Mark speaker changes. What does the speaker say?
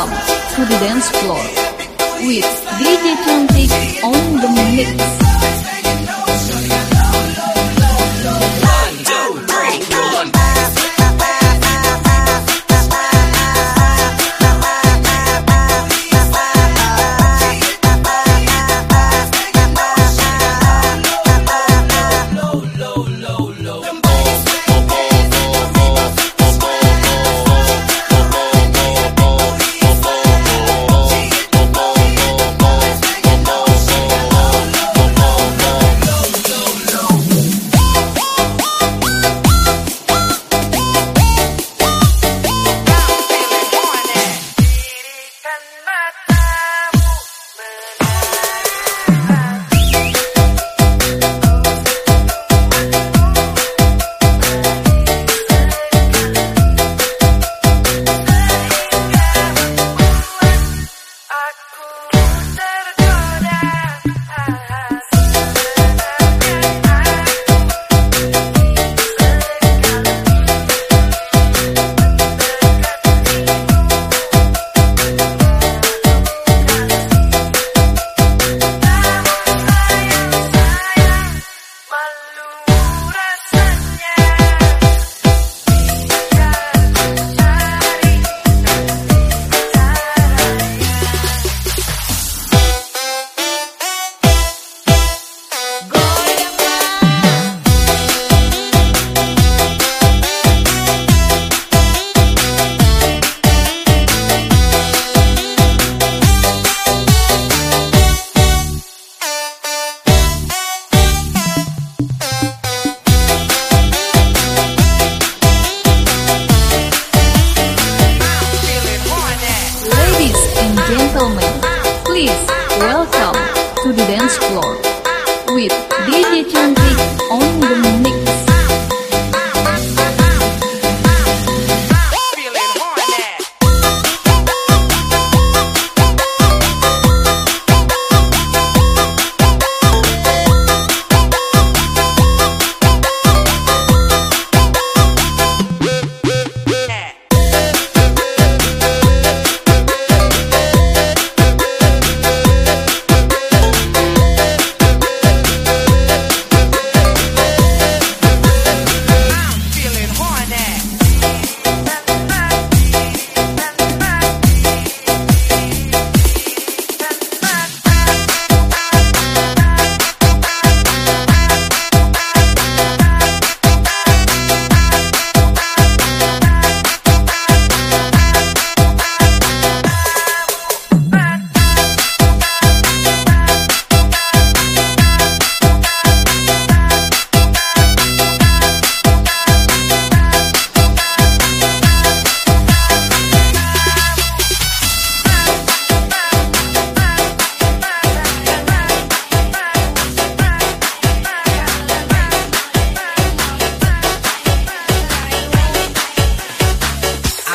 Speaker 1: Welcome to the dance floor with DJ Cantik on the mix. Ladies please welcome to the dance floor with DJ Cantik on the mix.